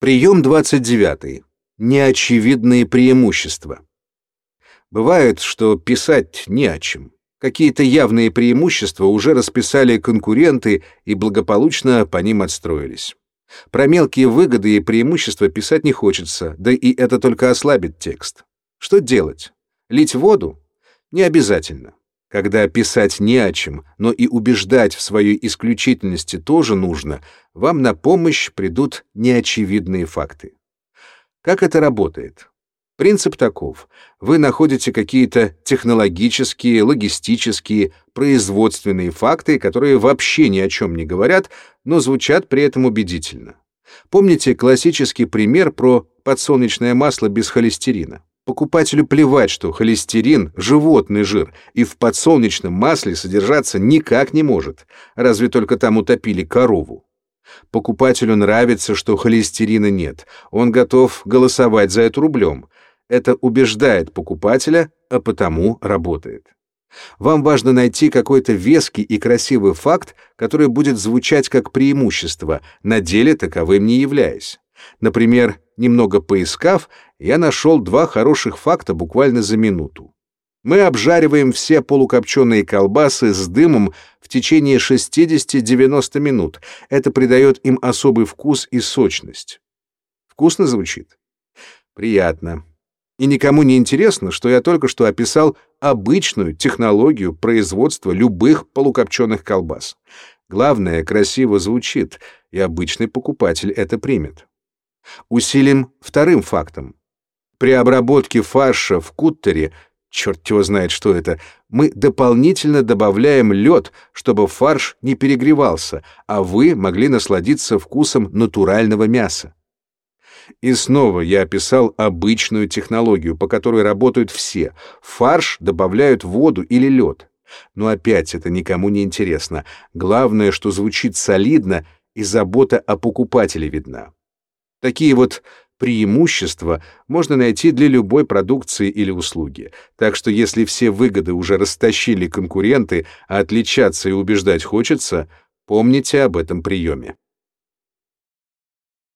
Прием 29. Неочевидные преимущества. Бывает, что писать не о чем. Какие-то явные преимущества уже расписали конкуренты и благополучно по ним отстроились. Про мелкие выгоды и преимущества писать не хочется, да и это только ослабит текст. Что делать? Лить воду? Не обязательно. Когда писать не о чем, но и убеждать в своей исключительности тоже нужно, вам на помощь придут неочевидные факты. Как это работает? Принцип таков. Вы находите какие-то технологические, логистические, производственные факты, которые вообще ни о чем не говорят, но звучат при этом убедительно. Помните классический пример про подсолнечное масло без холестерина? Покупателю плевать, что холестерин — животный жир, и в подсолнечном масле содержаться никак не может, разве только там утопили корову. Покупателю нравится, что холестерина нет, он готов голосовать за это рублем. Это убеждает покупателя, а потому работает. Вам важно найти какой-то веский и красивый факт, который будет звучать как преимущество, на деле таковым не являясь. Например, немного поискав, я нашел два хороших факта буквально за минуту. Мы обжариваем все полукопченые колбасы с дымом в течение 60-90 минут. Это придает им особый вкус и сочность. Вкусно звучит? Приятно. И никому не интересно, что я только что описал обычную технологию производства любых полукопченых колбас. Главное, красиво звучит, и обычный покупатель это примет. Усилим вторым фактом. При обработке фарша в куттере, черт его знает, что это, мы дополнительно добавляем лед, чтобы фарш не перегревался, а вы могли насладиться вкусом натурального мяса. И снова я описал обычную технологию, по которой работают все. Фарш добавляют воду или лед. Но опять это никому не интересно. Главное, что звучит солидно, и забота о покупателе видна. Такие вот преимущества можно найти для любой продукции или услуги. Так что если все выгоды уже растащили конкуренты, а отличаться и убеждать хочется, помните об этом приеме.